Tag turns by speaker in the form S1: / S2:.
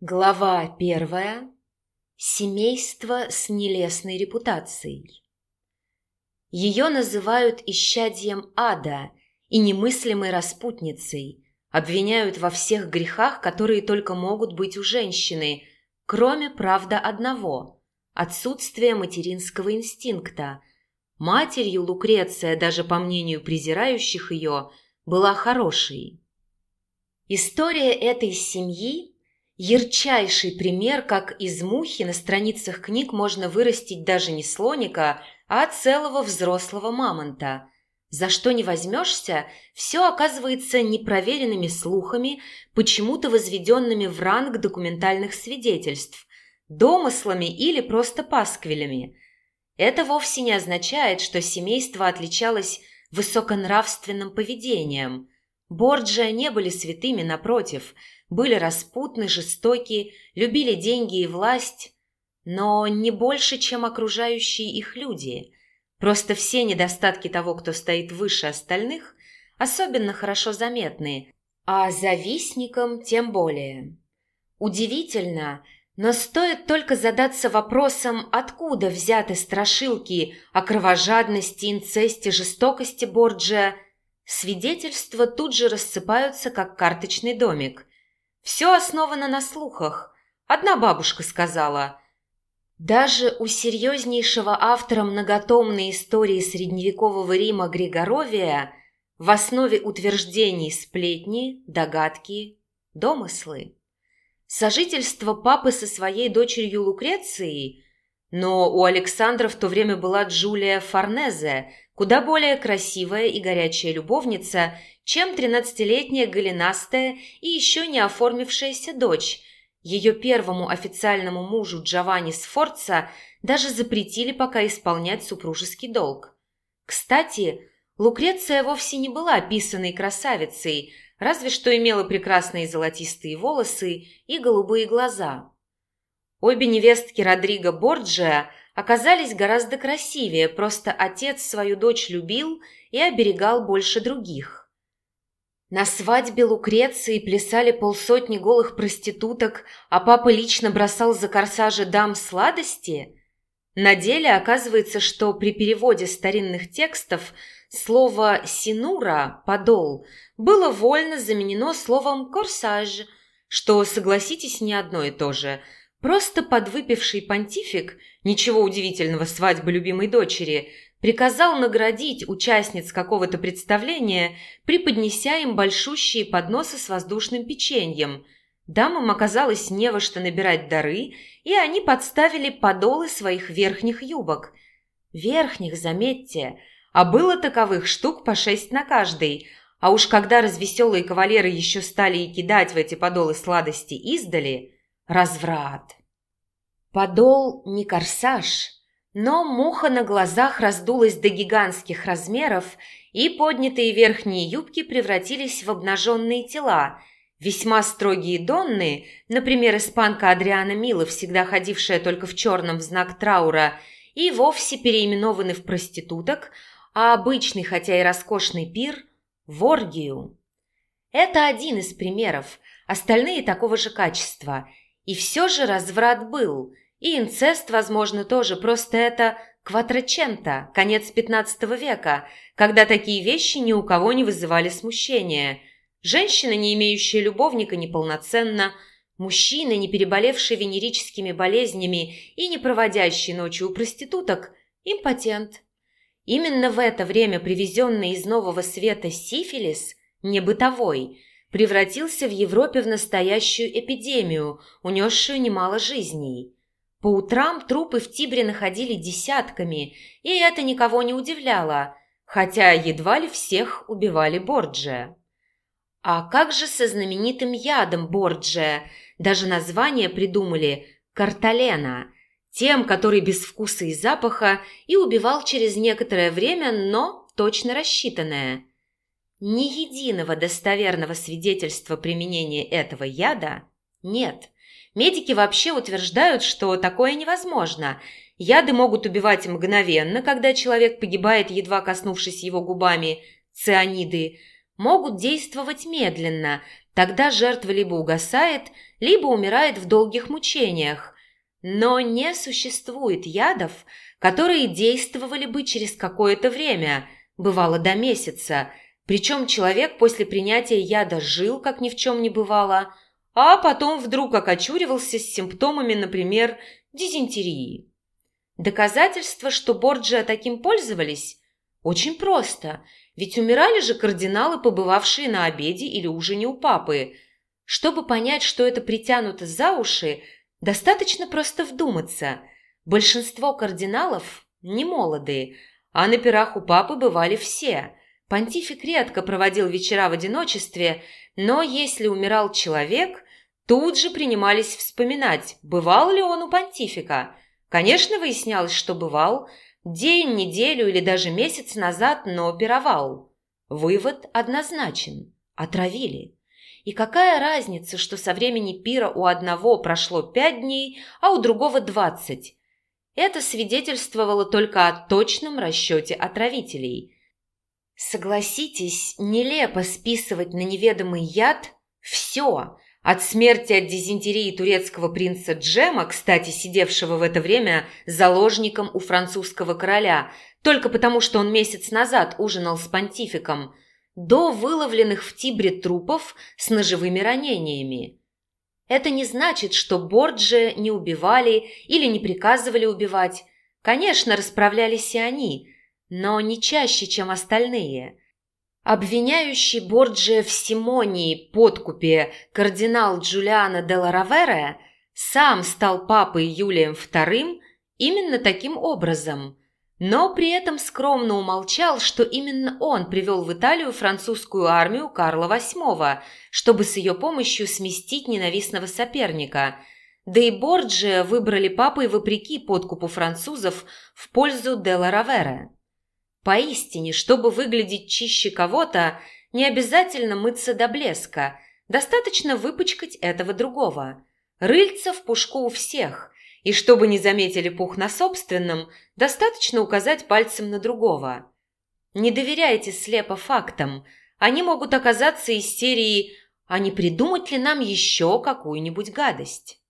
S1: Глава первая. Семейство с нелестной репутацией. Ее называют исчадьем ада и немыслимой распутницей, обвиняют во всех грехах, которые только могут быть у женщины, кроме, правда, одного – отсутствия материнского инстинкта. Матерью Лукреция, даже по мнению презирающих ее, была хорошей. История этой семьи Ярчайший пример, как из мухи на страницах книг можно вырастить даже не слоника, а целого взрослого мамонта. За что не возьмешься, все оказывается непроверенными слухами, почему-то возведенными в ранг документальных свидетельств, домыслами или просто пасквилями. Это вовсе не означает, что семейство отличалось высоконравственным поведением. Борджиа не были святыми, напротив – были распутны, жестоки, любили деньги и власть, но не больше, чем окружающие их люди. Просто все недостатки того, кто стоит выше остальных, особенно хорошо заметны, а завистникам тем более. Удивительно, но стоит только задаться вопросом, откуда взяты страшилки о кровожадности, инцесте, жестокости Борджиа, свидетельства тут же рассыпаются, как карточный домик. Все основано на слухах. Одна бабушка сказала. Даже у серьезнейшего автора многотомной истории средневекового Рима Григоровия в основе утверждений сплетни, догадки, домыслы. Сожительство папы со своей дочерью Лукрецией, но у Александра в то время была Джулия Форнезе, куда более красивая и горячая любовница, чем тринадцатилетняя голенастая и еще не оформившаяся дочь. Ее первому официальному мужу Джованни Сфорца даже запретили пока исполнять супружеский долг. Кстати, Лукреция вовсе не была описанной красавицей, разве что имела прекрасные золотистые волосы и голубые глаза. Обе невестки Родриго Борджиа оказались гораздо красивее, просто отец свою дочь любил и оберегал больше других. На свадьбе Лукреции плясали полсотни голых проституток, а папа лично бросал за корсажи дам сладости? На деле оказывается, что при переводе старинных текстов слово «синура» – «подол» было вольно заменено словом «корсаж», что, согласитесь, не одно и то же. Просто подвыпивший понтифик, ничего удивительного свадьбы любимой дочери – приказал наградить участниц какого-то представления, преподнеся им большущие подносы с воздушным печеньем. Дамам оказалось не во что набирать дары, и они подставили подолы своих верхних юбок. Верхних, заметьте, а было таковых штук по шесть на каждой, а уж когда развеселые кавалеры еще стали и кидать в эти подолы сладости издали, разврат. Подол не корсаж – но муха на глазах раздулась до гигантских размеров, и поднятые верхние юбки превратились в обнаженные тела. Весьма строгие донны, например, испанка Адриана Мила, всегда ходившая только в черном в знак траура, и вовсе переименованы в проституток, а обычный, хотя и роскошный пир – в оргию. Это один из примеров, остальные такого же качества. И все же разврат был – и инцест, возможно, тоже, просто это кватрочента, конец пятнадцатого века, когда такие вещи ни у кого не вызывали смущения. Женщина, не имеющая любовника, неполноценна, мужчина, не переболевший венерическими болезнями и не проводящий ночью у проституток, импотент. Именно в это время привезенный из Нового Света сифилис, не бытовой, превратился в Европе в настоящую эпидемию, унесшую немало жизней. По утрам трупы в Тибре находили десятками, и это никого не удивляло, хотя едва ли всех убивали Борджия. А как же со знаменитым ядом Борджия? Даже название придумали «Карталена», тем, который без вкуса и запаха и убивал через некоторое время, но точно рассчитанное. Ни единого достоверного свидетельства применения этого яда нет – Медики вообще утверждают, что такое невозможно. Яды могут убивать мгновенно, когда человек погибает, едва коснувшись его губами, цианиды. Могут действовать медленно, Тогда жертва либо угасает, либо умирает в долгих мучениях. Но не существует ядов, которые действовали бы через какое-то время, бывало до месяца, причем человек после принятия яда жил, как ни в чем не бывало, а потом вдруг окочуривался с симптомами, например, дизентерии. Доказательство, что Борджиа таким пользовались? Очень просто, ведь умирали же кардиналы, побывавшие на обеде или ужине у папы. Чтобы понять, что это притянуто за уши, достаточно просто вдуматься. Большинство кардиналов не молодые, а на пирах у папы бывали все. Понтифик редко проводил вечера в одиночестве, но если умирал человек, тут же принимались вспоминать, бывал ли он у понтифика. Конечно, выяснялось, что бывал, день, неделю или даже месяц назад, но пировал. Вывод однозначен – отравили. И какая разница, что со времени пира у одного прошло пять дней, а у другого двадцать? Это свидетельствовало только о точном расчете отравителей. Согласитесь, нелепо списывать на неведомый яд все, от смерти от дизентерии турецкого принца Джема, кстати, сидевшего в это время заложником у французского короля, только потому что он месяц назад ужинал с понтификом, до выловленных в Тибре трупов с ножевыми ранениями. Это не значит, что Борджи не убивали или не приказывали убивать. Конечно, расправлялись и они, но не чаще, чем остальные. Обвиняющий Борджи в симонии подкупе кардинал Джулиано де Ларавере сам стал папой Юлием II именно таким образом – но при этом скромно умолчал, что именно он привел в Италию французскую армию Карла VIII, чтобы с ее помощью сместить ненавистного соперника. Да и Борджиа выбрали папой вопреки подкупу французов в пользу Делла Равера. Поистине, чтобы выглядеть чище кого-то, не обязательно мыться до блеска, достаточно выпачкать этого другого. Рыльца в пушку у всех – и чтобы не заметили пух на собственном, достаточно указать пальцем на другого. Не доверяйте слепо фактам. Они могут оказаться из серии «А не придумать ли нам еще какую-нибудь гадость?»